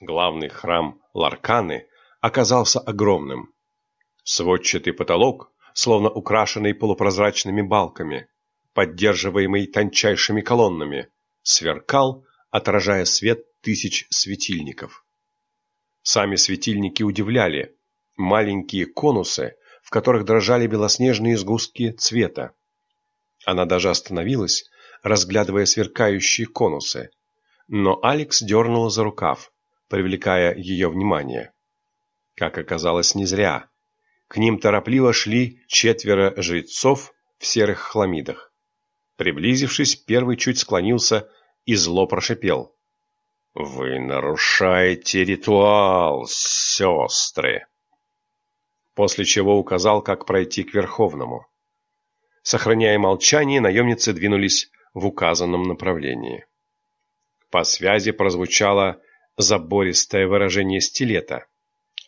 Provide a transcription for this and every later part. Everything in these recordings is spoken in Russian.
Главный храм Ларканы оказался огромным. Сводчатый потолок, словно украшенный полупрозрачными балками, поддерживаемый тончайшими колоннами, сверкал, отражая свет тысяч светильников. Сами светильники удивляли. Маленькие конусы, в которых дрожали белоснежные сгустки цвета. Она даже остановилась, разглядывая сверкающие конусы. Но Алекс дернула за рукав, привлекая ее внимание. Как оказалось, не зря. К ним торопливо шли четверо жрецов в серых хламидах. Приблизившись, первый чуть склонился и зло прошипел. «Вы нарушаете ритуал, сестры!» После чего указал, как пройти к Верховному. Сохраняя молчание, наемницы двинулись в указанном направлении. По связи прозвучало забористое выражение стилета,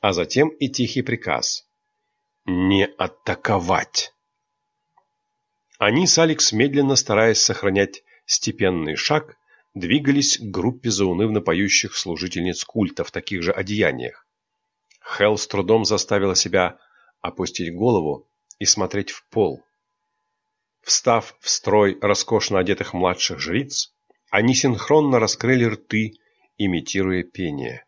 а затем и тихий приказ «Не атаковать!». Они с Алекс, медленно стараясь сохранять степенный шаг, двигались к группе заунывно поющих служительниц культа в таких же одеяниях. Хелл с трудом заставила себя опустить голову и смотреть в пол. Встав в строй роскошно одетых младших жриц, они синхронно раскрыли рты, имитируя пение.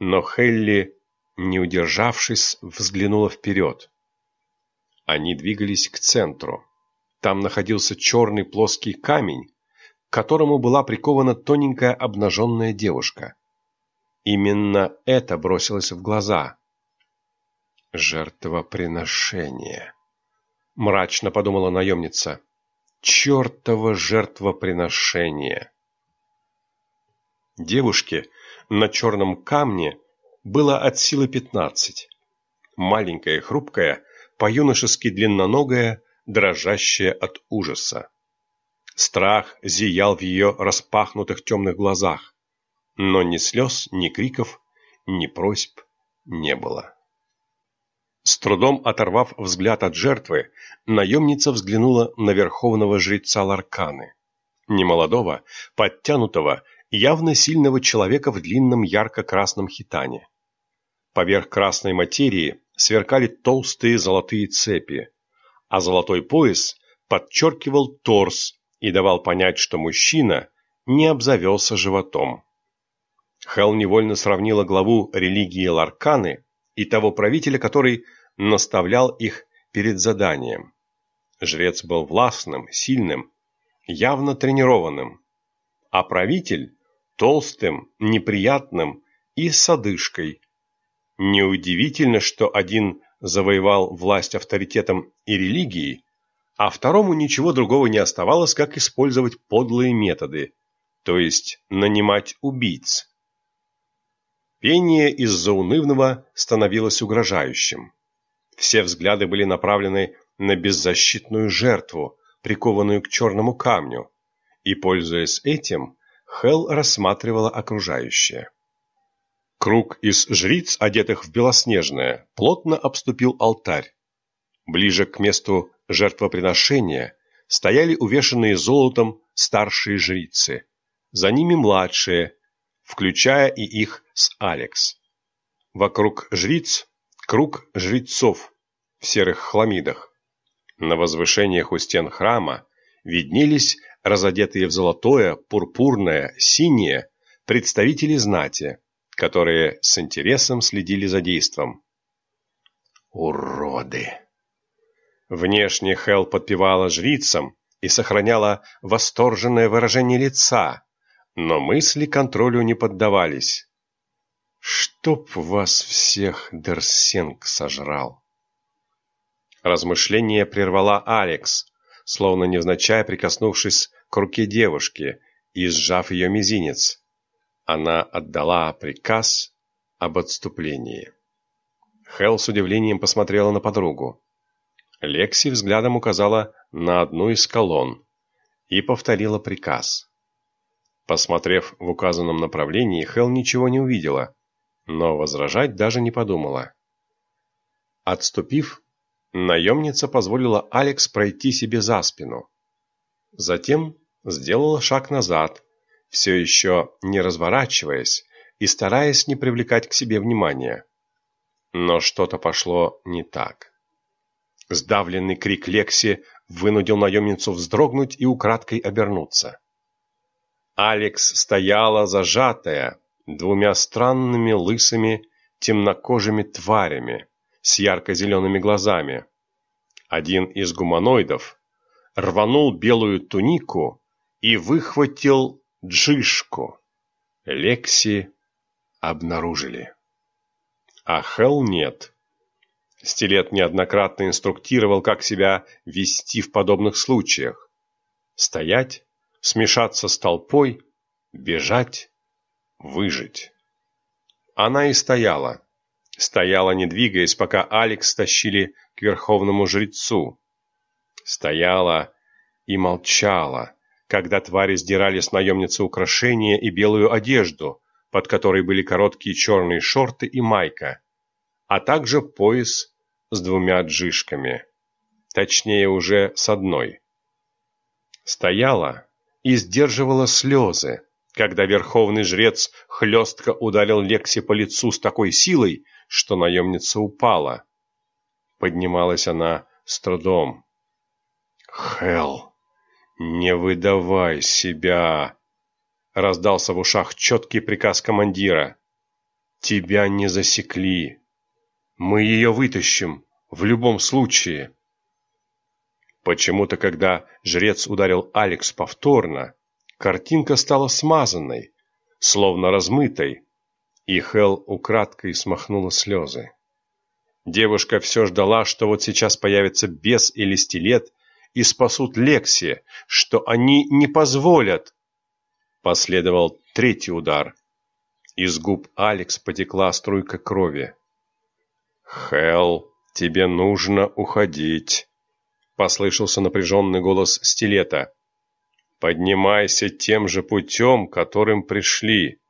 Но Хелли, не удержавшись, взглянула вперед. Они двигались к центру. Там находился черный плоский камень, к которому была прикована тоненькая обнаженная девушка. Именно это бросилось в глаза. «Жертвоприношение», — мрачно подумала наемница. «Чертово жертвоприношение!» Девушке на черном камне было от силы пятнадцать. Маленькая, хрупкая, по-юношески длинноногая, дрожащая от ужаса. Страх зиял в ее распахнутых темных глазах, но ни слез, ни криков, ни просьб не было. С трудом оторвав взгляд от жертвы, наемница взглянула на верховного жреца Ларканы. Немолодого, подтянутого, явно сильного человека в длинном ярко-красном хитане. Поверх красной материи сверкали толстые золотые цепи, а золотой пояс подчеркивал торс и давал понять, что мужчина не обзавелся животом. Хелл невольно сравнила главу религии Ларканы и того правителя, который наставлял их перед заданием. Жрец был властным, сильным, явно тренированным, а правитель – толстым, неприятным и с одышкой. Неудивительно, что один завоевал власть авторитетом и религией, а второму ничего другого не оставалось, как использовать подлые методы, то есть нанимать убийц. Пение из-за унывного становилось угрожающим. Все взгляды были направлены на беззащитную жертву, прикованную к черному камню, и, пользуясь этим, Хел рассматривала окружающее. Круг из жриц, одетых в белоснежное, плотно обступил алтарь. Ближе к месту жертвоприношения стояли увешанные золотом старшие жрицы, за ними младшие, включая и их с Алекс. Вокруг жриц круг жрецов в серых хламидах. На возвышениях у стен храма виднелись разодетые в золотое, пурпурное, синее представители знати, которые с интересом следили за действом. Уроды! Внешне Хел подпевала жрицам и сохраняла восторженное выражение лица, но мысли контролю не поддавались. «Чтоб вас всех Дерсенг сожрал!» Размышление прервала Алекс, словно невзначай прикоснувшись к руке девушки и сжав ее мизинец она отдала приказ об отступлении. Хелл с удивлением посмотрела на подругу. Лекси взглядом указала на одну из колонн и повторила приказ. Посмотрев в указанном направлении, Хелл ничего не увидела, но возражать даже не подумала. Отступив, наемница позволила Алекс пройти себе за спину. Затем сделала шаг назад, все еще не разворачиваясь, и стараясь не привлекать к себе внимания. Но что-то пошло не так. Сдавленный крик Лекси вынудил наемницу вздрогнуть и украдкой обернуться. Алекс стояла зажатая двумя странными лысыми темнокожими тварями с ярко-зелеными глазами. Один из гуманоидов рванул белую тунику и выхватил джишку. Лекси обнаружили. А Хелл нет. Стилет неоднократно инструктировал, как себя вести в подобных случаях. Стоять, смешаться с толпой, бежать, выжить. Она и стояла. Стояла, не двигаясь, пока Алекс тащили к верховному жрецу. Стояла и молчала, когда твари сдирали с наемницы украшения и белую одежду, под которой были короткие черные шорты и майка, а также пояс с двумя джишками, точнее уже с одной. Стояла и сдерживала слезы, когда верховный жрец хлестко ударил Лекси по лицу с такой силой, что наемница упала. Поднималась она с трудом. «Хелл, не выдавай себя!» Раздался в ушах четкий приказ командира. «Тебя не засекли. Мы ее вытащим, в любом случае. Почему-то, когда жрец ударил Алекс повторно, картинка стала смазанной, словно размытой, и Хел украдкой смахнула слезы. Девушка все ждала, что вот сейчас появится бес или стилет и спасут Лекси, что они не позволят. Последовал третий удар. Из губ Алекс потекла струйка крови. «Хелл, тебе нужно уходить», — послышался напряженный голос стилета. «Поднимайся тем же путем, которым пришли.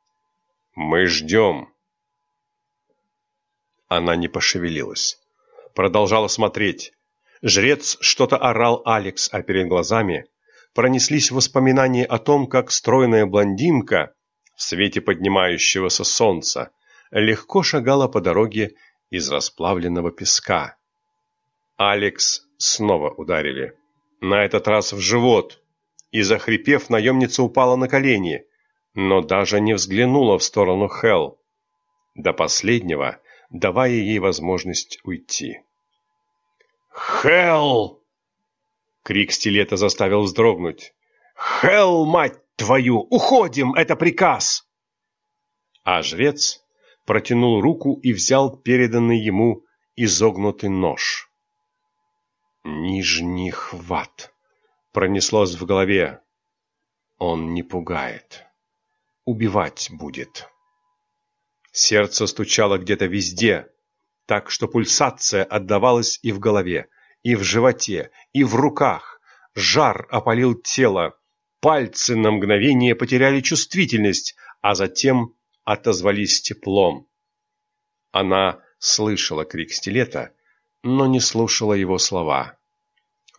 Мы ждем». Она не пошевелилась. Продолжала смотреть. Жрец что-то орал Алекс, а перед глазами пронеслись воспоминания о том, как стройная блондинка в свете поднимающегося солнца легко шагала по дороге из расплавленного песка. Алекс снова ударили. На этот раз в живот. И, захрипев, наемница упала на колени, но даже не взглянула в сторону Хел. До последнего, давая ей возможность уйти. «Хел!» Крик стилета заставил вздрогнуть. «Хел, мать твою! Уходим! Это приказ!» А жрец протянул руку и взял переданный ему изогнутый нож. «Нижний хват!» пронеслось в голове. «Он не пугает. Убивать будет». Сердце стучало где-то везде, так что пульсация отдавалась и в голове, и в животе, и в руках. Жар опалил тело, пальцы на мгновение потеряли чувствительность, а затем отозвались теплом. Она слышала крик стилета, но не слушала его слова.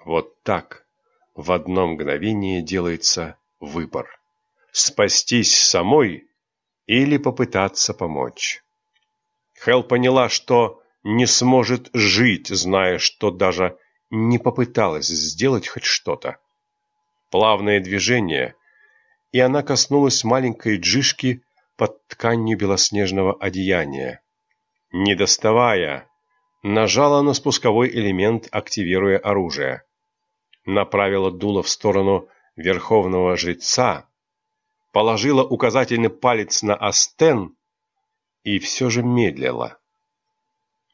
Вот так в одно мгновение делается выбор. Спастись самой или попытаться помочь. Хел поняла, что не сможет жить, зная, что даже не попыталась сделать хоть что-то. Плавное движение, и она коснулась маленькой джишки под тканью белоснежного одеяния. Не доставая, нажала на спусковой элемент, активируя оружие. Направила дуло в сторону верховного жреца, положила указательный палец на астен и все же медлила.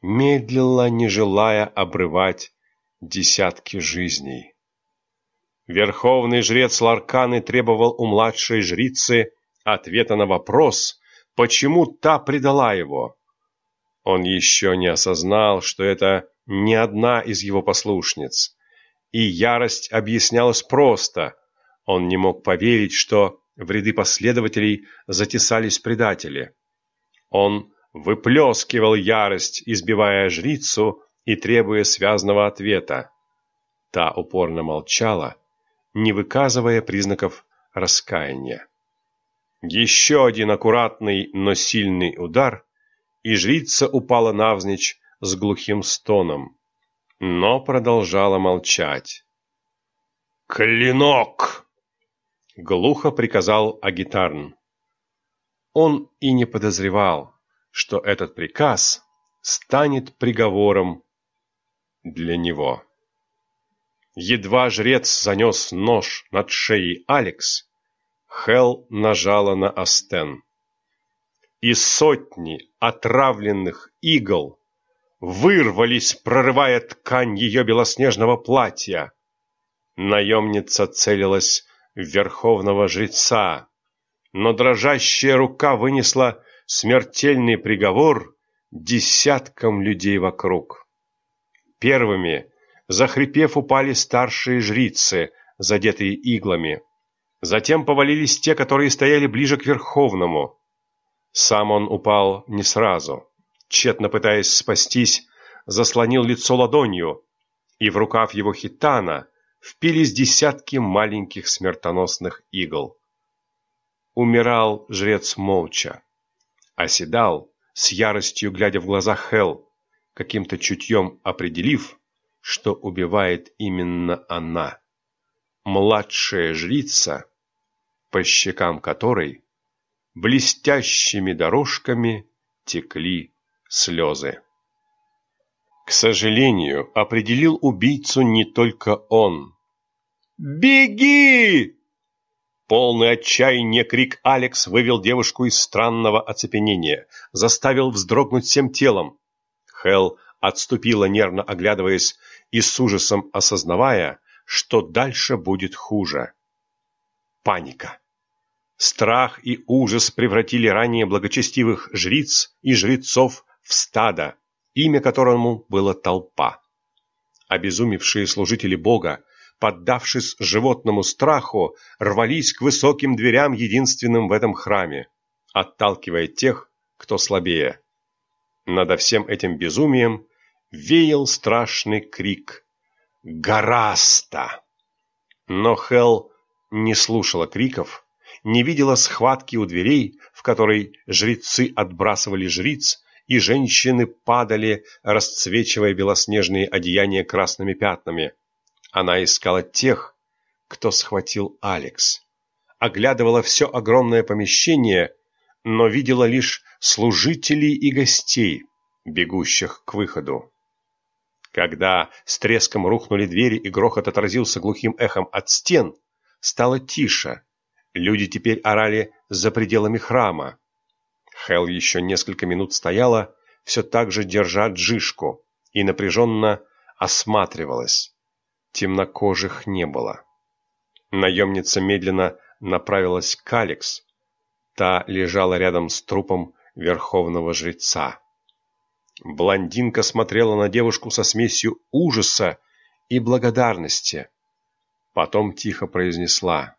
Медлила, не желая обрывать десятки жизней. Верховный жрец Ларканы требовал у младшей жрицы ответа на вопрос, почему та предала его. Он еще не осознал, что это не одна из его послушниц, и ярость объяснялась просто. Он не мог поверить, что в ряды последователей затесались предатели. Он выплескивал ярость, избивая жрицу и требуя связного ответа. Та упорно молчала, не выказывая признаков раскаяния. Еще один аккуратный, но сильный удар, и жрица упала навзничь с глухим стоном, но продолжала молчать. «Клинок!» — глухо приказал Агитарн. Он и не подозревал, что этот приказ станет приговором для него. Едва жрец занес нож над шеей Алекс, Хел нажала на Астен. И сотни отравленных игл вырвались, прорывая ткань ее белоснежного платья. Наемница целилась в верховного жреца, но дрожащая рука вынесла смертельный приговор десяткам людей вокруг. Первыми захрипев, упали старшие жрицы, задетые иглами. Затем повалились те, которые стояли ближе к Верховному. Сам он упал не сразу. Тщетно пытаясь спастись, заслонил лицо ладонью, и в рукав его хитана впились десятки маленьких смертоносных игл. Умирал жрец молча, оседал, с яростью глядя в глаза Хел, каким-то чутьем определив, что убивает именно она, младшая жрица, по щекам которой блестящими дорожками текли слезы. К сожалению, определил убийцу не только он. «Беги!» Полный отчаяния крик Алекс вывел девушку из странного оцепенения, заставил вздрогнуть всем телом. Хел отступила, нервно оглядываясь и с ужасом осознавая, что дальше будет хуже. Паника. Страх и ужас превратили ранее благочестивых жриц и жрецов в стадо, имя которому было толпа. Обезумевшие служители Бога, поддавшись животному страху, рвались к высоким дверям, единственным в этом храме, отталкивая тех, кто слабее. Над всем этим безумием веял страшный крик «Гораста!». Но Хел не слушала криков, не видела схватки у дверей, в которой жрецы отбрасывали жриц, и женщины падали, расцвечивая белоснежные одеяния красными пятнами. Она искала тех, кто схватил Алекс. Оглядывала все огромное помещение, но видела лишь служителей и гостей, бегущих к выходу. Когда с треском рухнули двери и грохот отразился глухим эхом от стен, стало тише. Люди теперь орали за пределами храма. Хел еще несколько минут стояла, все так же держа джишку, и напряженно осматривалась. Темнокожих не было. Наемница медленно направилась к Алекс. Та лежала рядом с трупом верховного жреца. Блондинка смотрела на девушку со смесью ужаса и благодарности. Потом тихо произнесла.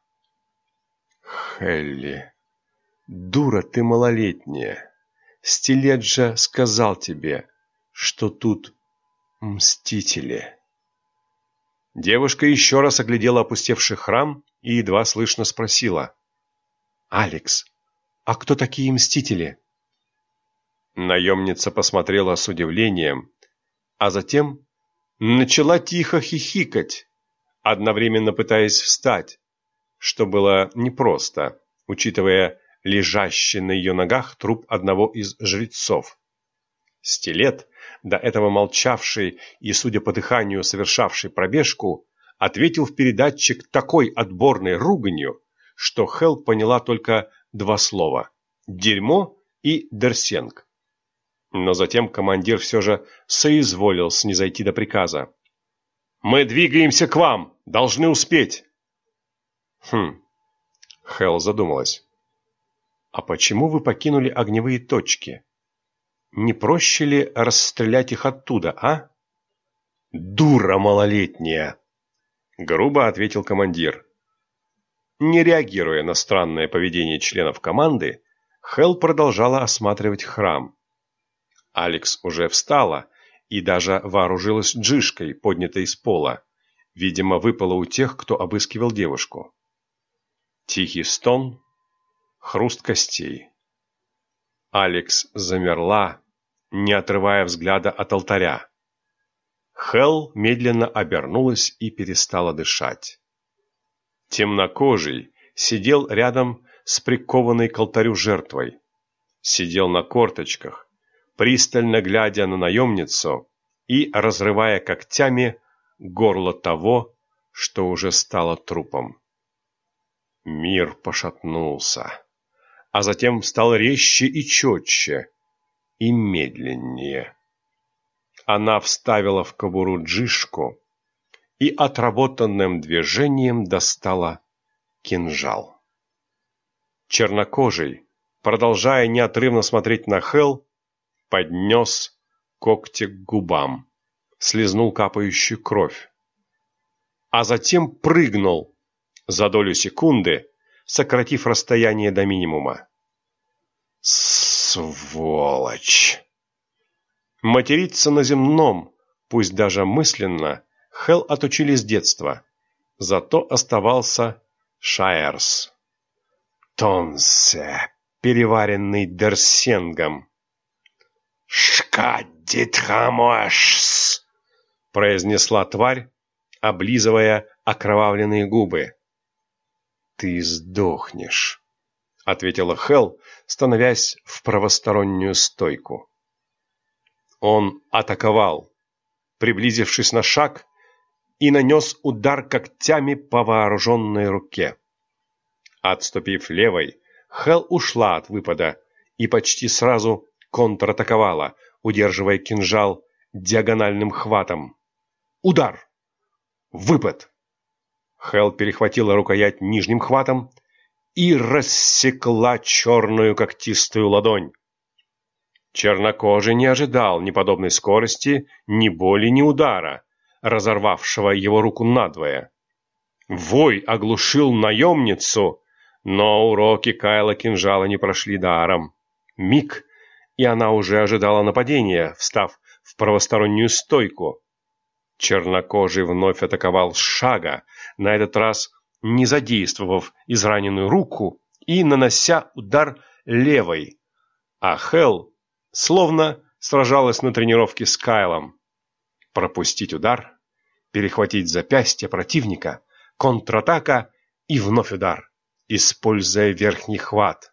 «Хелли, дура ты малолетняя. Стиледжа сказал тебе, что тут мстители». Девушка еще раз оглядела опустевший храм и едва слышно спросила. «Алекс, а кто такие мстители?» Наемница посмотрела с удивлением, а затем начала тихо хихикать, одновременно пытаясь встать, что было непросто, учитывая лежащий на ее ногах труп одного из жрецов. Стилет, до этого молчавший и, судя по дыханию, совершавший пробежку, ответил в передатчик такой отборной руганью, что Хелл поняла только два слова – «дерьмо» и «дерсенг». Но затем командир все же соизволил снизойти до приказа. «Мы двигаемся к вам! Должны успеть!» «Хм...» Хелл задумалась. «А почему вы покинули огневые точки? Не проще ли расстрелять их оттуда, а?» «Дура малолетняя!» Грубо ответил командир. Не реагируя на странное поведение членов команды, Хелл продолжала осматривать храм. Алекс уже встала и даже вооружилась джишкой, поднятой с пола. Видимо, выпала у тех, кто обыскивал девушку. Тихий стон, хруст костей. Алекс замерла, не отрывая взгляда от алтаря. Хел медленно обернулась и перестала дышать. Темнокожий сидел рядом с прикованной к алтарю жертвой. Сидел на корточках, пристально глядя на наемницу и разрывая когтями горло того, что уже стало трупом. Мир пошатнулся, а затем стал резче и четче, и медленнее. Она вставила в кобуру джишку и отработанным движением достала кинжал. Чернокожий, продолжая неотрывно смотреть на Хел, поднес когти к губам, слезнул капающую кровь, а затем прыгнул за долю секунды, сократив расстояние до минимума. Сволочь! Материться на земном, пусть даже мысленно, Хел отучили с детства, зато оставался Шайерс. Тонсе, переваренный Дерсенгом. «Шкадитхамоашс!» произнесла тварь, облизывая окровавленные губы. «Ты сдохнешь», — ответила Хел, становясь в правостороннюю стойку. Он атаковал, приблизившись на шаг, и нанес удар когтями по вооруженной руке. Отступив левой, Хел ушла от выпада и почти сразу контратаковала, удерживая кинжал диагональным хватом. Удар! Выпад! Хел перехватила рукоять нижним хватом и рассекла черную когтистую ладонь. Чернокожий не ожидал ни подобной скорости, ни боли, ни удара, разорвавшего его руку надвое. Вой оглушил наемницу, но уроки Кайла кинжала не прошли даром. Миг, и она уже ожидала нападения, встав в правостороннюю стойку. Чернокожий вновь атаковал шага, на этот раз не задействовав израненную руку и нанося удар левой, а Хелл словно сражалась на тренировке с Кайлом. Пропустить удар, перехватить запястье противника, контратака и вновь удар, используя верхний хват.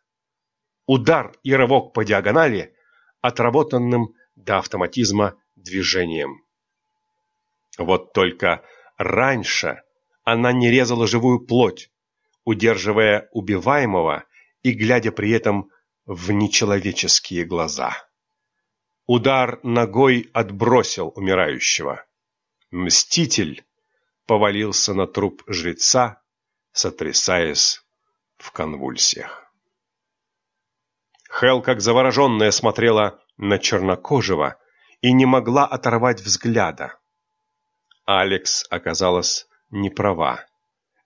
Удар и рывок по диагонали, отработанным до автоматизма движением. Вот только раньше она не резала живую плоть, удерживая убиваемого и глядя при этом в нечеловеческие глаза. Удар ногой отбросил умирающего. Мститель повалился на труп жреца, сотрясаясь в конвульсиях. Хел, как завороженная, смотрела на чернокожего и не могла оторвать взгляда. Алекс оказалась не права.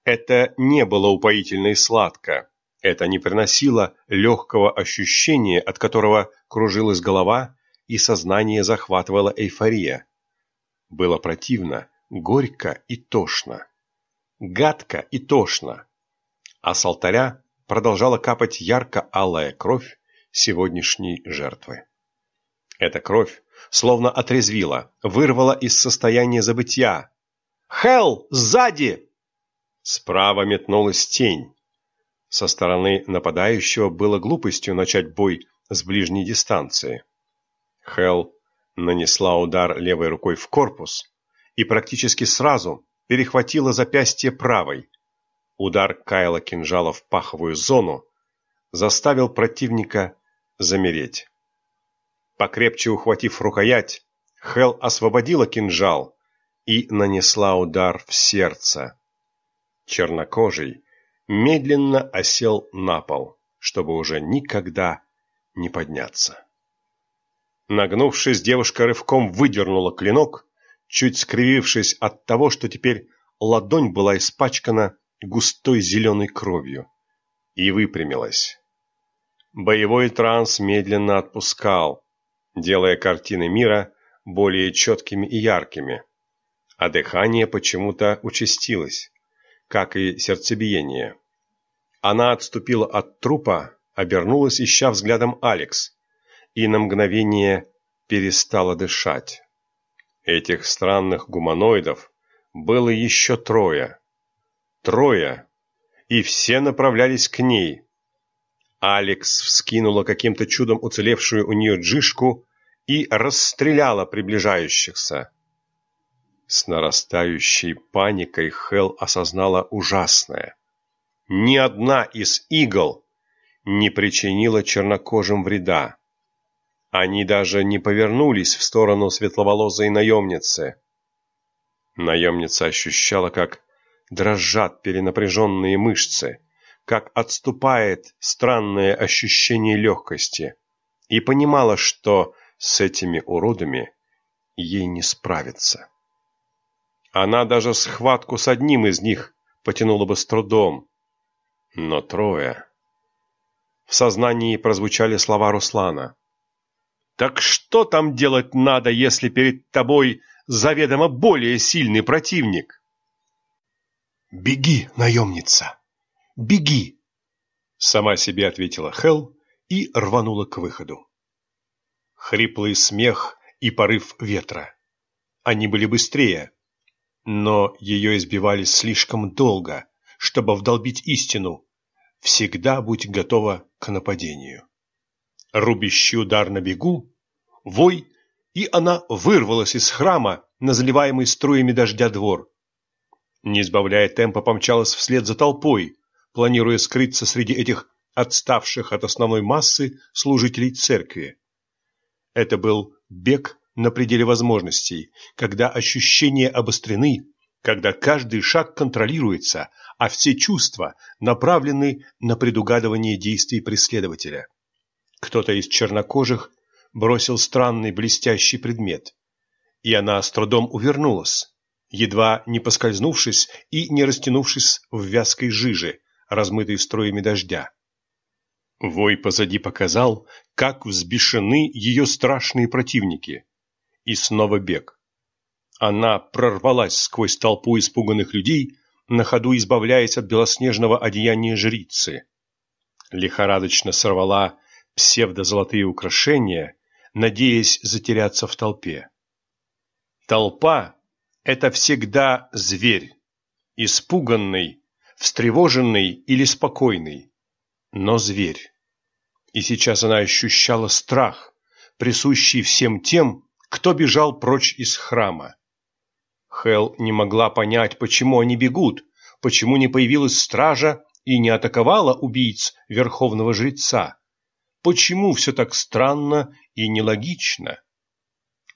Это не было упоительно и сладко. Это не приносило легкого ощущения, от которого кружилась голова и сознание захватывала эйфория. Было противно, горько и тошно. Гадко и тошно. А с алтаря продолжала капать ярко-алая кровь сегодняшней жертвы. Эта кровь словно отрезвила, вырвала из состояния забытья. «Хелл, сзади!» Справа метнулась тень. Со стороны нападающего было глупостью начать бой с ближней дистанции. Хел нанесла удар левой рукой в корпус и практически сразу перехватила запястье правой. Удар Кайла кинжала в паховую зону заставил противника замереть. Покрепче ухватив рукоять, Хел освободила кинжал и нанесла удар в сердце. Чернокожий медленно осел на пол, чтобы уже никогда не подняться. Нагнувшись, девушка рывком выдернула клинок, чуть скривившись от того, что теперь ладонь была испачкана густой зеленой кровью, и выпрямилась. Боевой транс медленно отпускал, делая картины мира более четкими и яркими, а дыхание почему-то участилось, как и сердцебиение. Она отступила от трупа обернулась, ища взглядом Алекс, и на мгновение перестала дышать. Этих странных гуманоидов было еще трое. Трое, и все направлялись к ней. Алекс вскинула каким-то чудом уцелевшую у нее джишку и расстреляла приближающихся. С нарастающей паникой Хел осознала ужасное. Ни одна из игл не причинила чернокожим вреда. Они даже не повернулись в сторону светловолосой наемницы. Наемница ощущала, как дрожат перенапряженные мышцы, как отступает странное ощущение легкости, и понимала, что с этими уродами ей не справиться. Она даже схватку с одним из них потянула бы с трудом, но трое... В сознании прозвучали слова Руслана. «Так что там делать надо, если перед тобой заведомо более сильный противник?» «Беги, наемница! Беги!» Сама себе ответила Хел и рванула к выходу. Хриплый смех и порыв ветра. Они были быстрее, но ее избивали слишком долго, чтобы вдолбить истину, всегда будь готова к нападению. Рубящий удар на бегу, вой, и она вырвалась из храма на заливаемый струями дождя двор. Не избавляя темпа, помчалась вслед за толпой, планируя скрыться среди этих отставших от основной массы служителей церкви. Это был бег на пределе возможностей, когда ощущения обострены, когда каждый шаг контролируется, а все чувства направлены на предугадывание действий преследователя. Кто-то из чернокожих бросил странный блестящий предмет, и она с трудом увернулась, едва не поскользнувшись и не растянувшись в вязкой жиже, размытой струями дождя. Вой позади показал, как взбешены ее страшные противники. И снова бег. Она прорвалась сквозь толпу испуганных людей, на ходу избавляясь от белоснежного одеяния жрицы. Лихорадочно сорвала псевдозолотые украшения, надеясь затеряться в толпе. Толпа — это всегда зверь, испуганный, встревоженный или спокойный, но зверь. И сейчас она ощущала страх, присущий всем тем, кто бежал прочь из храма. Хел не могла понять, почему они бегут, почему не появилась стража и не атаковала убийц верховного жреца. Почему все так странно и нелогично?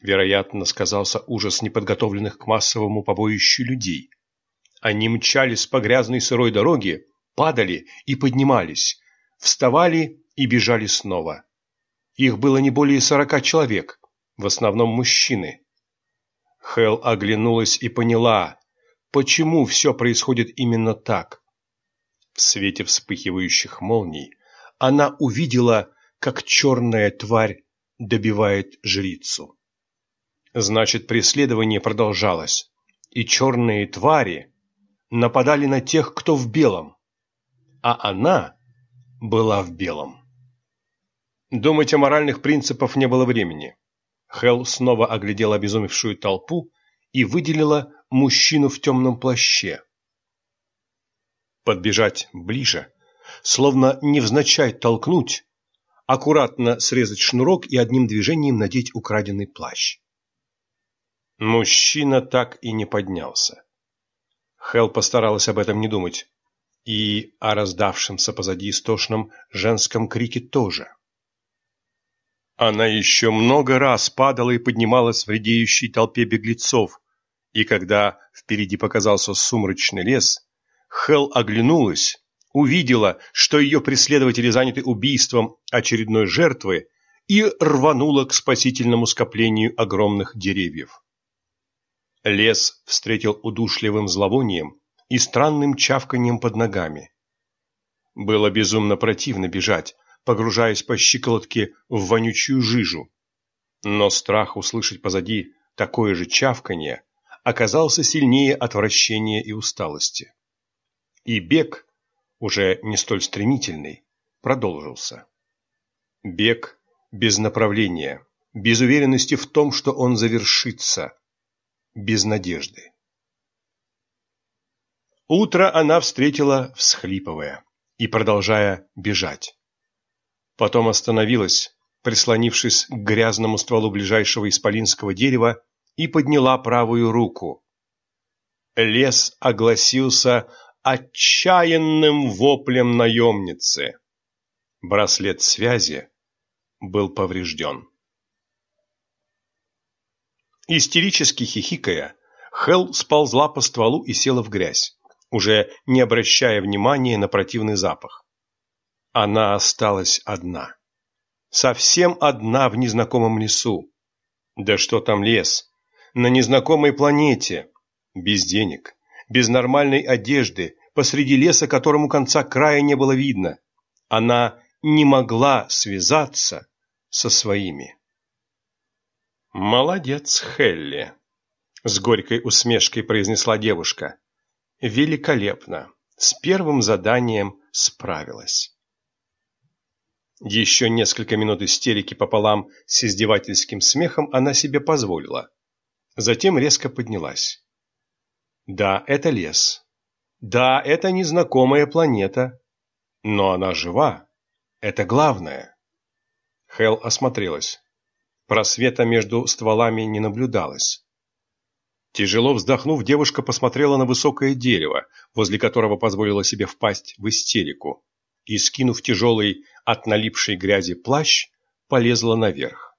Вероятно, сказался ужас неподготовленных к массовому побоищу людей. Они мчались по грязной сырой дороге, падали и поднимались, вставали и бежали снова. Их было не более сорока человек, в основном мужчины. Хел оглянулась и поняла, почему все происходит именно так. В свете вспыхивающих молний она увидела, как черная тварь добивает жрицу. Значит, преследование продолжалось, и черные твари нападали на тех, кто в белом, а она была в белом. Думать о моральных принципах не было времени. Хел снова оглядела обезумевшую толпу и выделила мужчину в темном плаще. Подбежать ближе, словно невзначай толкнуть, аккуратно срезать шнурок и одним движением надеть украденный плащ. Мужчина так и не поднялся. Хел постаралась об этом не думать, и о раздавшемся позади истошном женском крике тоже. Она еще много раз падала и поднималась в редеющей толпе беглецов, и когда впереди показался сумрачный лес, Хел оглянулась, увидела, что ее преследователи заняты убийством очередной жертвы, и рванула к спасительному скоплению огромных деревьев. Лес встретил удушливым зловонием и странным чавканием под ногами. Было безумно противно бежать, погружаясь по щиколотке в вонючую жижу. Но страх услышать позади такое же чавканье оказался сильнее отвращения и усталости. И бег, уже не столь стремительный, продолжился. Бег без направления, без уверенности в том, что он завершится, без надежды. Утро она встретила, всхлипывая и продолжая бежать. Потом остановилась, прислонившись к грязному стволу ближайшего исполинского дерева, и подняла правую руку. Лес огласился отчаянным воплем наемницы. Браслет связи был поврежден. Истерически хихикая, Хел сползла по стволу и села в грязь, уже не обращая внимания на противный запах. Она осталась одна. Совсем одна в незнакомом лесу. Да что там лес? На незнакомой планете. Без денег, без нормальной одежды, посреди леса, которому конца края не было видно. Она не могла связаться со своими. «Молодец, Хелли!» — с горькой усмешкой произнесла девушка. «Великолепно! С первым заданием справилась». Еще несколько минут истерики пополам с издевательским смехом она себе позволила. Затем резко поднялась. Да, это лес. Да, это незнакомая планета. Но она жива. Это главное. Хел осмотрелась. Просвета между стволами не наблюдалось. Тяжело вздохнув, девушка посмотрела на высокое дерево, возле которого позволила себе впасть в истерику и, скинув тяжелый от налипшей грязи плащ, полезла наверх.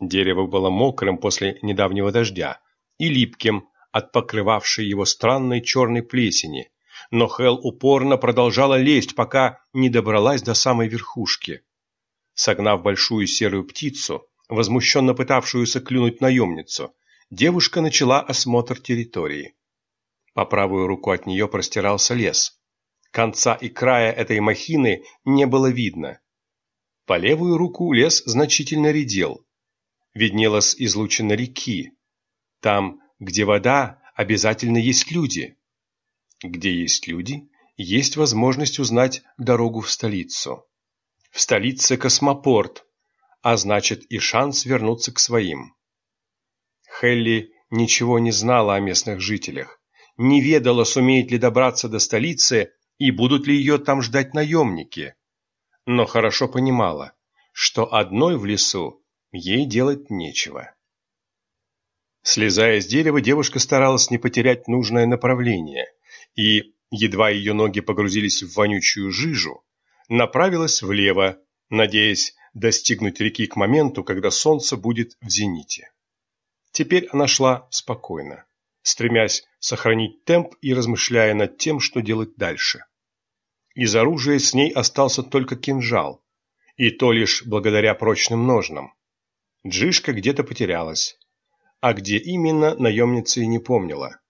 Дерево было мокрым после недавнего дождя и липким от покрывавшей его странной черной плесени, но Хел упорно продолжала лезть, пока не добралась до самой верхушки. Согнав большую серую птицу, возмущенно пытавшуюся клюнуть наемницу, девушка начала осмотр территории. По правую руку от нее простирался лес, Конца и края этой махины не было видно. По левую руку лес значительно редел. Виднелась излучина реки. Там, где вода, обязательно есть люди. Где есть люди, есть возможность узнать дорогу в столицу. В столице космопорт, а значит и шанс вернуться к своим. Хелли ничего не знала о местных жителях, не ведала, сумеет ли добраться до столицы, и будут ли ее там ждать наемники. Но хорошо понимала, что одной в лесу ей делать нечего. Слезая с дерева, девушка старалась не потерять нужное направление и, едва ее ноги погрузились в вонючую жижу, направилась влево, надеясь достигнуть реки к моменту, когда солнце будет в зените. Теперь она шла спокойно, стремясь сохранить темп и размышляя над тем, что делать дальше. Из оружия с ней остался только кинжал, и то лишь благодаря прочным ножнам. Джишка где-то потерялась, а где именно наемница и не помнила.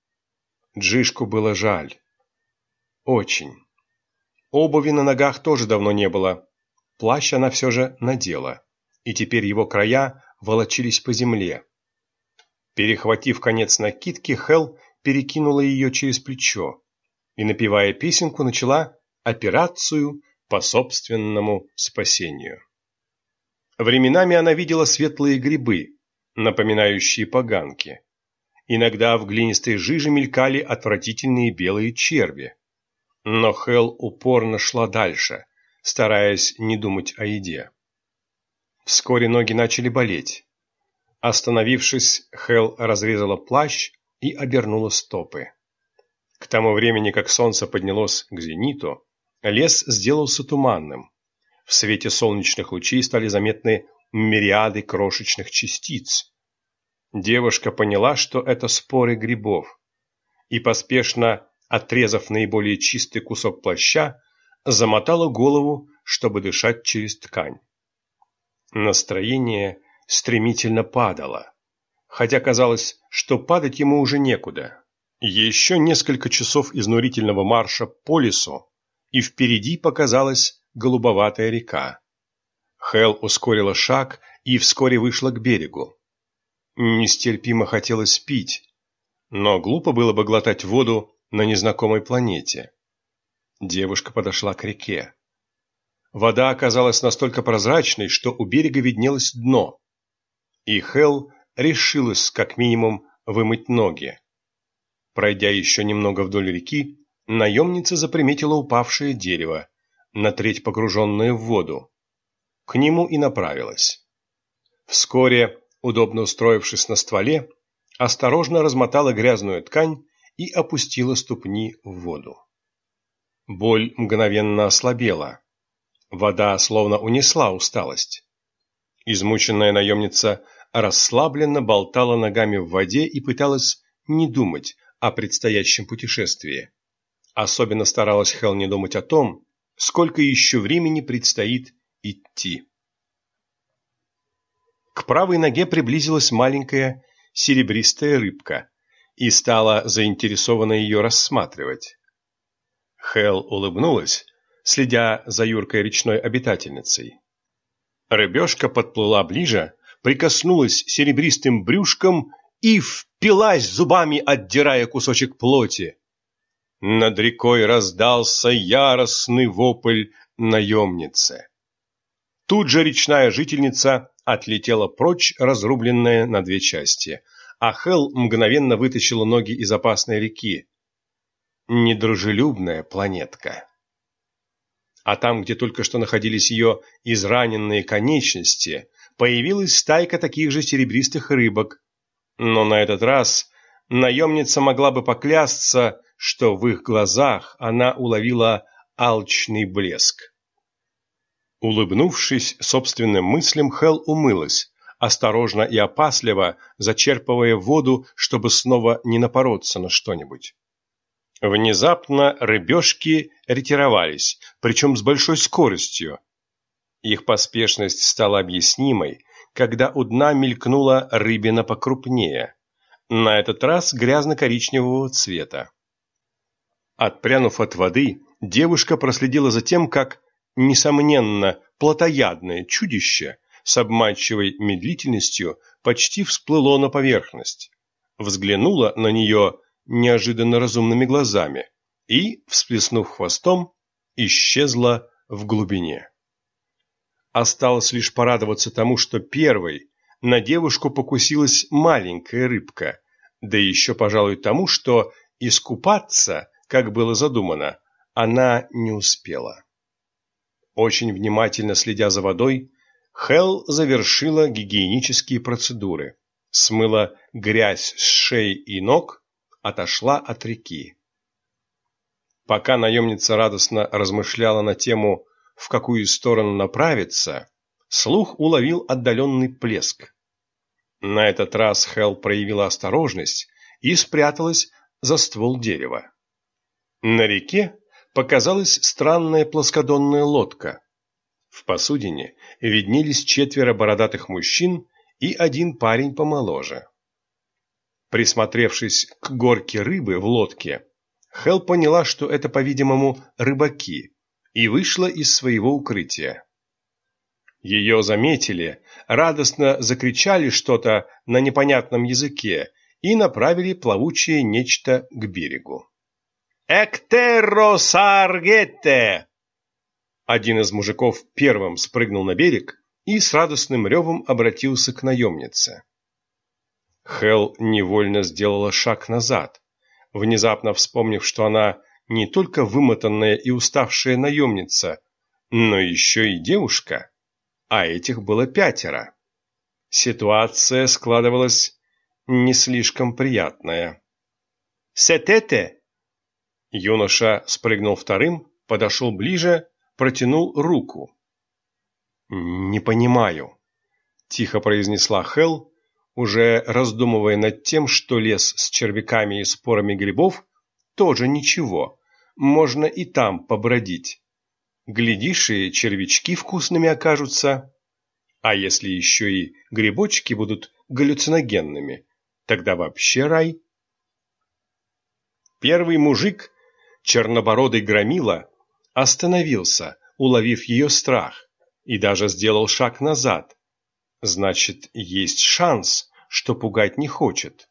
Джишку было жаль. Очень. Обуви на ногах тоже давно не было. Плащ она все же надела, и теперь его края волочились по земле. Перехватив конец накидки, Хел перекинула ее через плечо и, напевая песенку, начала операцию по собственному спасению. Временами она видела светлые грибы, напоминающие поганки. Иногда в глинистой жиже мелькали отвратительные белые черви. Но Хел упорно шла дальше, стараясь не думать о еде. Вскоре ноги начали болеть. Остановившись, Хел разрезала плащ и обернула стопы. К тому времени, как солнце поднялось к зениту, Лес сделался туманным. В свете солнечных лучей стали заметны мириады крошечных частиц. Девушка поняла, что это споры грибов, и поспешно, отрезав наиболее чистый кусок плаща, замотала голову, чтобы дышать через ткань. Настроение стремительно падало, хотя казалось, что падать ему уже некуда. Еще несколько часов изнурительного марша по лесу и впереди показалась голубоватая река. Хел ускорила шаг и вскоре вышла к берегу. Нестерпимо хотелось пить, но глупо было бы глотать воду на незнакомой планете. Девушка подошла к реке. Вода оказалась настолько прозрачной, что у берега виднелось дно. И Хел решилась как минимум вымыть ноги. Пройдя еще немного вдоль реки, наемница заприметила упавшее дерево, на треть погруженное в воду. К нему и направилась. Вскоре, удобно устроившись на стволе, осторожно размотала грязную ткань и опустила ступни в воду. Боль мгновенно ослабела. Вода словно унесла усталость. Измученная наемница расслабленно болтала ногами в воде и пыталась не думать о предстоящем путешествии. Особенно старалась Хел не думать о том, сколько еще времени предстоит идти. К правой ноге приблизилась маленькая серебристая рыбка и стала заинтересованно ее рассматривать. Хел улыбнулась, следя за юркой речной обитательницей. Рыбешка подплыла ближе, прикоснулась серебристым брюшком и впилась зубами, отдирая кусочек плоти. Над рекой раздался яростный вопль наемницы. Тут же речная жительница отлетела прочь, разрубленная на две части, а Хел мгновенно вытащила ноги из опасной реки. Недружелюбная планетка. А там, где только что находились ее израненные конечности, появилась стайка таких же серебристых рыбок. Но на этот раз наемница могла бы поклясться, что в их глазах она уловила алчный блеск. Улыбнувшись собственным мыслям, Хел умылась, осторожно и опасливо зачерпывая воду, чтобы снова не напороться на что-нибудь. Внезапно рыбешки ретировались, причем с большой скоростью. Их поспешность стала объяснимой, когда у дна мелькнула рыбина покрупнее, на этот раз грязно-коричневого цвета. Отпрянув от воды, девушка проследила за тем, как несомненно, плотоядное чудище с обманчивой медлительностью почти всплыло на поверхность, взглянуло на нее неожиданно разумными глазами и, всплеснув хвостом, исчезло в глубине. Осталось лишь порадоваться тому, что первой на девушку покусилась маленькая рыбка, да еще, пожалуй, тому, что искупаться, как было задумано, она не успела. Очень внимательно следя за водой, Хел завершила гигиенические процедуры, смыла грязь с шеи и ног, отошла от реки. Пока наемница радостно размышляла на тему, в какую сторону направиться, слух уловил отдаленный плеск. На этот раз Хел проявила осторожность и спряталась за ствол дерева. На реке показалась странная плоскодонная лодка. В посудине виднелись четверо бородатых мужчин и один парень помоложе. Присмотревшись к горке рыбы в лодке, Хел поняла, что это, по-видимому, рыбаки, и вышла из своего укрытия. Ее заметили, радостно закричали что-то на непонятном языке и направили плавучее нечто к берегу. «Эктерро саргетте!» Один из мужиков первым спрыгнул на берег и с радостным ревом обратился к наемнице. Хел невольно сделала шаг назад, внезапно вспомнив, что она не только вымотанная и уставшая наемница, но еще и девушка, а этих было пятеро. Ситуация складывалась не слишком приятная. «Сетете!» Юноша спрыгнул вторым, подошел ближе, протянул руку. «Не понимаю», – тихо произнесла Хел, уже раздумывая над тем, что лес с червяками и спорами грибов тоже ничего, можно и там побродить. Глядишь, и червячки вкусными окажутся. А если еще и грибочки будут галлюциногенными, тогда вообще рай. Первый мужик чернобородый громила остановился, уловив ее страх, и даже сделал шаг назад. Значит, есть шанс, что пугать не хочет.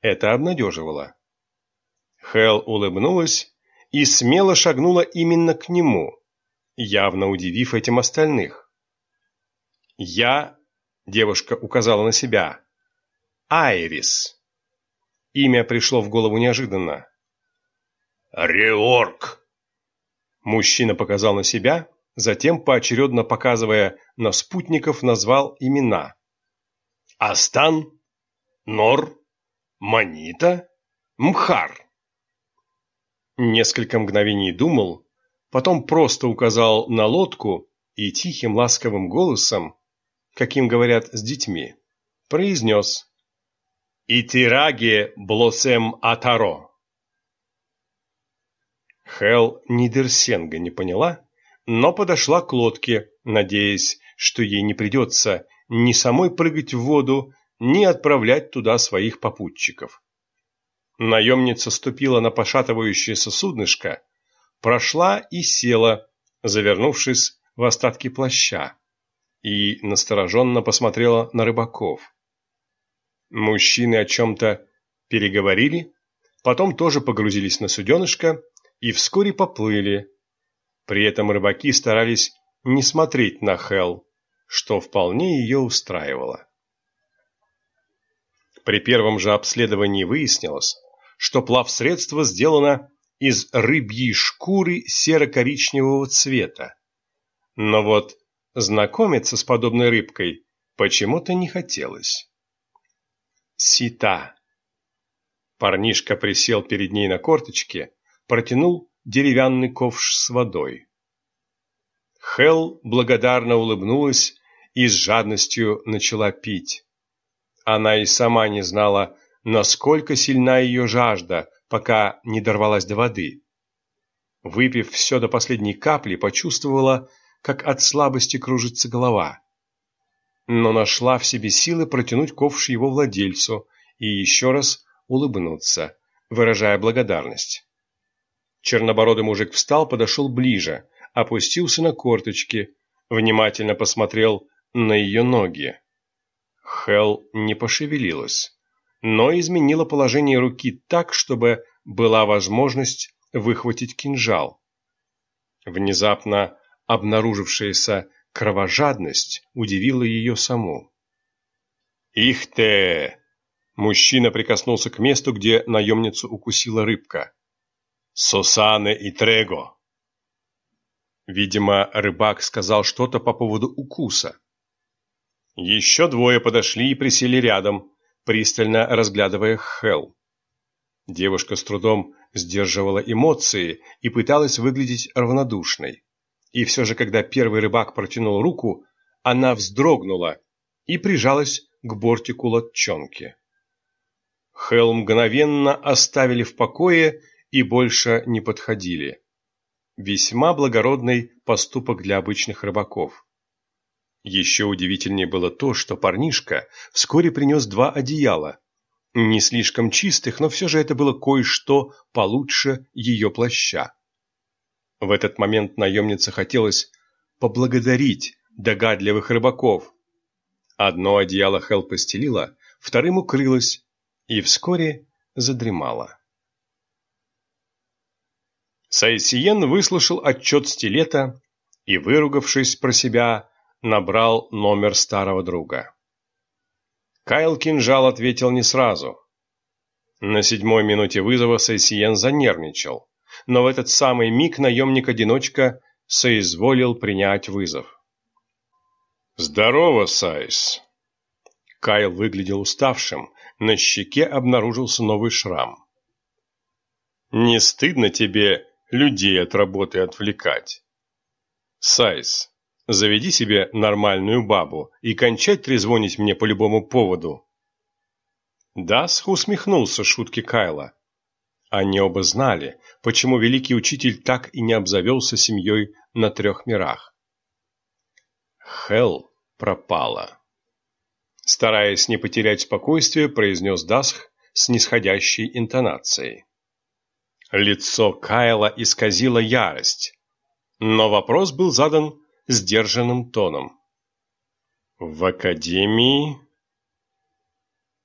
Это обнадеживало. Хел улыбнулась и смело шагнула именно к нему. явно удивив этим остальных. «Я...» — девушка указала на себя. «Айрис». Имя пришло в голову неожиданно. «Реорг!» Мужчина показал на себя, затем, поочередно показывая на спутников, назвал имена. «Астан, Нор, Манита, Мхар». Несколько мгновений думал, потом просто указал на лодку и тихим ласковым голосом, каким говорят с детьми, произнес «Итираге блосем атаро». Хел Нидерсенга не поняла, но подошла к лодке, надеясь, что ей не придется ни самой прыгать в воду, ни отправлять туда своих попутчиков. Наемница ступила на пошатывающееся суднышко, прошла и села, завернувшись в остатки плаща, и настороженно посмотрела на рыбаков. Мужчины о чем-то переговорили, потом тоже погрузились на суденышко и вскоре поплыли. При этом рыбаки старались не смотреть на Хел, что вполне ее устраивало. При первом же обследовании выяснилось, что плавсредство сделано из рыбьей шкуры серо-коричневого цвета. Но вот знакомиться с подобной рыбкой почему-то не хотелось. Сита. Парнишка присел перед ней на корточке, протянул деревянный ковш с водой. Хел благодарно улыбнулась и с жадностью начала пить. Она и сама не знала, насколько сильна ее жажда, пока не дорвалась до воды. Выпив все до последней капли, почувствовала, как от слабости кружится голова. Но нашла в себе силы протянуть ковш его владельцу и еще раз улыбнуться, выражая благодарность. Чернобородый мужик встал, подошел ближе, опустился на корточки, внимательно посмотрел на ее ноги. Хел не пошевелилась но изменила положение руки так, чтобы была возможность выхватить кинжал. Внезапно обнаружившаяся кровожадность удивила ее саму. «Их ты!» Мужчина прикоснулся к месту, где наемницу укусила рыбка. «Сосане и Трего!» Видимо, рыбак сказал что-то по поводу укуса. Еще двое подошли и присели рядом, пристально разглядывая Хел. Девушка с трудом сдерживала эмоции и пыталась выглядеть равнодушной. И все же, когда первый рыбак протянул руку, она вздрогнула и прижалась к бортику лодчонки. Хел мгновенно оставили в покое и больше не подходили. Весьма благородный поступок для обычных рыбаков. Еще удивительнее было то, что парнишка вскоре принес два одеяла. Не слишком чистых, но все же это было кое-что получше ее плаща. В этот момент наемнице хотелось поблагодарить догадливых рыбаков. Одно одеяло Хел постелила, вторым укрылась и вскоре задремала. Сайсиен выслушал отчет стилета и, выругавшись про себя, набрал номер старого друга. Кайл Кинжал ответил не сразу. На седьмой минуте вызова Сайсиен занервничал, но в этот самый миг наемник-одиночка соизволил принять вызов. «Здорово, Сайс!» Кайл выглядел уставшим, на щеке обнаружился новый шрам. «Не стыдно тебе людей от работы отвлекать?» «Сайс, Заведи себе нормальную бабу и кончай трезвонить мне по любому поводу. Дасх усмехнулся шутке Кайла. Они оба знали, почему великий учитель так и не обзавелся семьей на трех мирах. Хел пропала. Стараясь не потерять спокойствие, произнес Дасх с нисходящей интонацией. Лицо Кайла исказило ярость, но вопрос был задан сдержанным тоном. В академии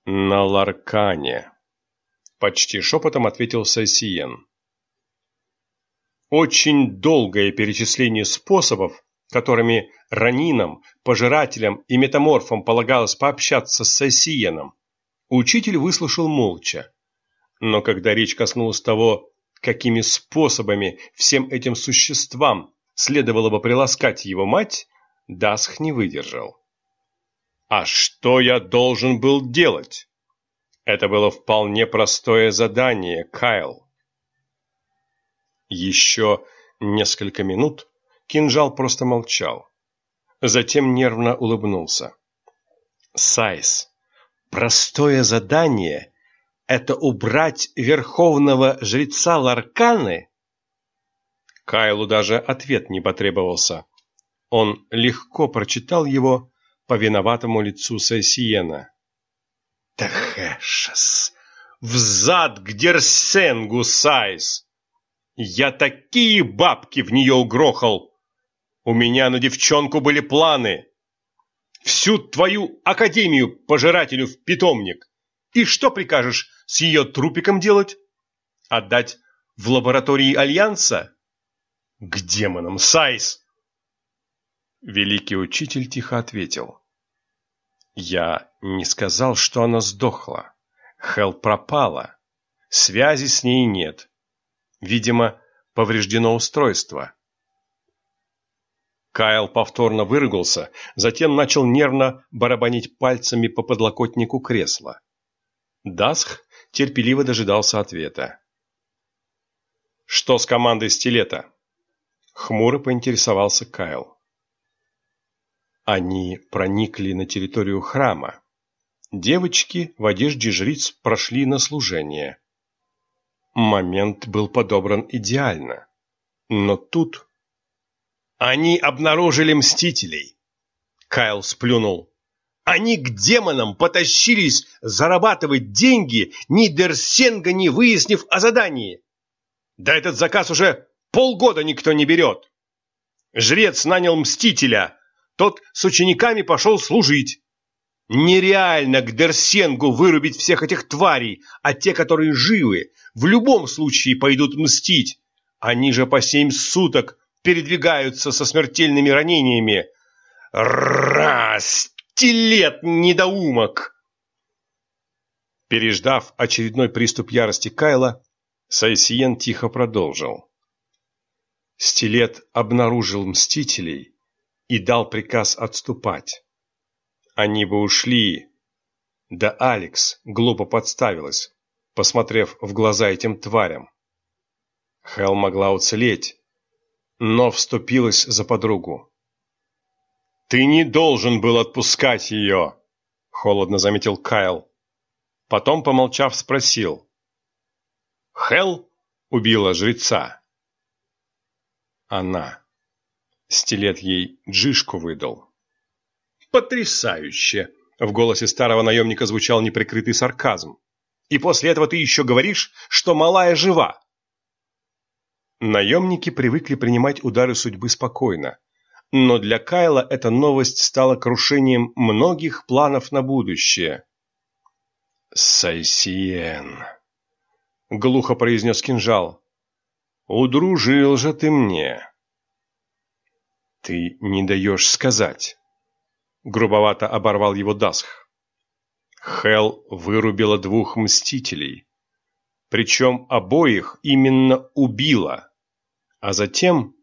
на Ларкане, почти шепотом ответил Сасиен. очень долгое перечисление способов, которыми ранинам, пожирателям и метаморфам полагалось пообщаться с Сайсиеном, учитель выслушал молча. Но когда речь коснулась того, какими способами всем этим существам следовало бы приласкать его мать, Дасх не выдержал. А что я должен был делать? Это было вполне простое задание, Кайл. Еще несколько минут кинжал просто молчал. Затем нервно улыбнулся. Сайс, простое задание — это убрать верховного жреца Ларканы? Кайлу даже ответ не потребовался. Он легко прочитал его по виноватому лицу Сайсиена. «Тахэшес! Взад к Дерсенгу, Сайс! Я такие бабки в нее угрохал! У меня на девчонку были планы! Всю твою академию пожирателю в питомник! И что прикажешь с ее трупиком делать? Отдать в лаборатории Альянса? К демонам, Сайс!» Великий учитель тихо ответил. «Я не сказал, что она сдохла. Хел пропала. Связи с ней нет. Видимо, повреждено устройство». Кайл повторно выругался, затем начал нервно барабанить пальцами по подлокотнику кресла. Дасх терпеливо дожидался ответа. «Что с командой стилета?» Хмуро поинтересовался Кайл. Они проникли на территорию храма. Девочки в одежде жриц прошли на служение. Момент был подобран идеально. Но тут... Они обнаружили мстителей. Кайл сплюнул. Они к демонам потащились зарабатывать деньги, ни Дерсенга не выяснив о задании. Да этот заказ уже полгода никто не берет. Жрец нанял мстителя, тот с учениками пошел служить. Нереально к Дерсенгу вырубить всех этих тварей, а те, которые живы, в любом случае пойдут мстить. Они же по семь суток передвигаются со смертельными ранениями. Раз! Стилет недоумок! Переждав очередной приступ ярости Кайла, Сайсиен тихо продолжил. Стилет обнаружил мстителей и дал приказ отступать. Они бы ушли. Да Алекс глупо подставилась, посмотрев в глаза этим тварям. Хел могла уцелеть, но вступилась за подругу. «Ты не должен был отпускать ее!» — холодно заметил Кайл. Потом, помолчав, спросил. «Хел убила жреца?» «Она». Стилет ей джишку выдал. «Потрясающе!» В голосе старого наемника звучал неприкрытый сарказм. «И после этого ты еще говоришь, что малая жива!» Наемники привыкли принимать удары судьбы спокойно. Но для Кайла эта новость стала крушением многих планов на будущее. «Сайсиен!» — глухо произнес кинжал. «Удружил же ты мне!» «Ты не даешь сказать!» Грубовато оборвал его Дасх. Хел вырубила двух мстителей. Причем обоих именно убила. А затем,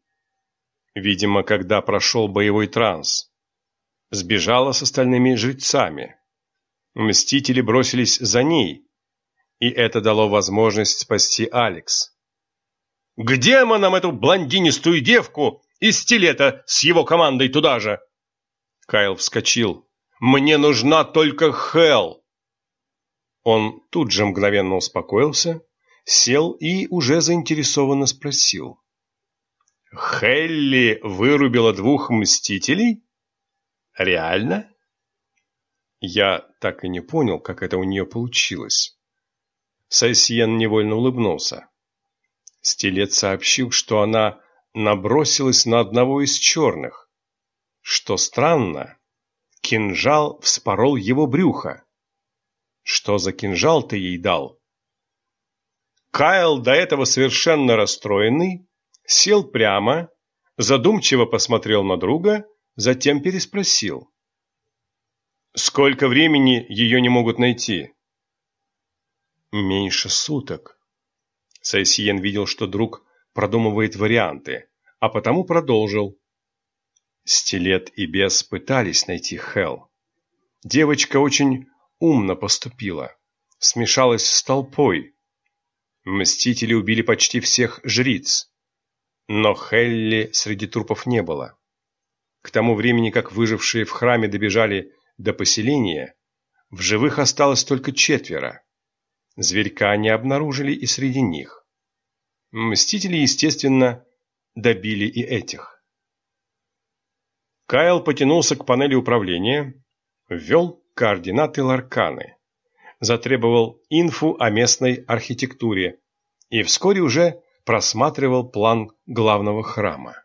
видимо, когда прошел боевой транс, сбежала с остальными жрецами. Мстители бросились за ней, и это дало возможность спасти Алекс. «К демонам эту блондинистую девку и стилета с его командой туда же!» Кайл вскочил. «Мне нужна только Хел!» Он тут же мгновенно успокоился, сел и уже заинтересованно спросил. «Хелли вырубила двух мстителей? Реально?» Я так и не понял, как это у нее получилось. Сайсиен невольно улыбнулся. Стилет сообщил, что она набросилась на одного из черных. Что странно, кинжал вспорол его брюхо. Что за кинжал ты ей дал? Кайл, до этого совершенно расстроенный, сел прямо, задумчиво посмотрел на друга, затем переспросил. «Сколько времени ее не могут найти?» «Меньше суток». Сайсиен видел, что друг продумывает варианты, а потому продолжил. Стилет и Бес пытались найти Хел. Девочка очень умно поступила, смешалась с толпой. Мстители убили почти всех жриц, но Хелли среди трупов не было. К тому времени, как выжившие в храме добежали до поселения, в живых осталось только четверо. Зверька не обнаружили и среди них. Мстители, естественно, добили и этих. Кайл потянулся к панели управления, ввел координаты Ларканы, затребовал инфу о местной архитектуре и вскоре уже просматривал план главного храма.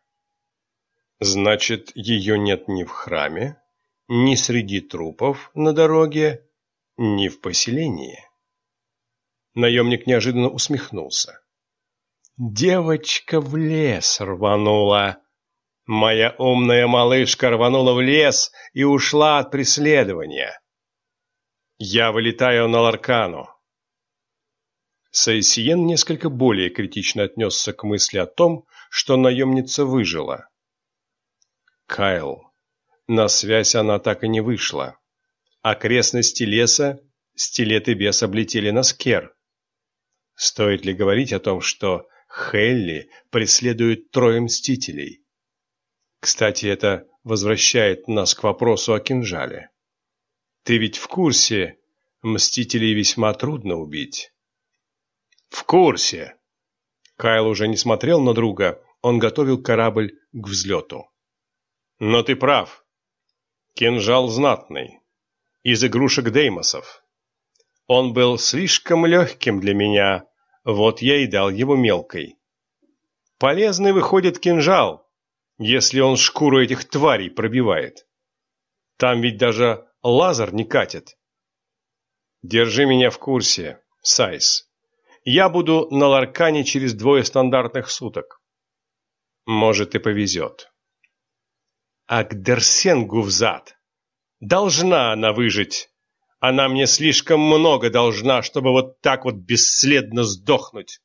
Значит, ее нет ни в храме, ни среди трупов на дороге, ни в поселении. Наемник неожиданно усмехнулся. Девочка в лес рванула. Моя умная малышка рванула в лес и ушла от преследования. Я вылетаю на Ларкану. Сайсиен несколько более критично отнесся к мысли о том, что наемница выжила. Кайл. На связь она так и не вышла. Окрестности леса стилеты бес облетели на скер. Стоит ли говорить о том, что Хелли преследует трое мстителей. Кстати, это возвращает нас к вопросу о кинжале. Ты ведь в курсе, мстителей весьма трудно убить. В курсе. Кайл уже не смотрел на друга, он готовил корабль к взлету. Но ты прав. Кинжал знатный. Из игрушек Деймосов. Он был слишком легким для меня, вот я и дал его мелкой. Полезный выходит кинжал, если он шкуру этих тварей пробивает. Там ведь даже лазер не катит. Держи меня в курсе, Сайс. Я буду на Ларкане через двое стандартных суток. Может, и повезет. Агдерсенгу взад. Должна она выжить. Она мне слишком много должна, чтобы вот так вот бесследно сдохнуть.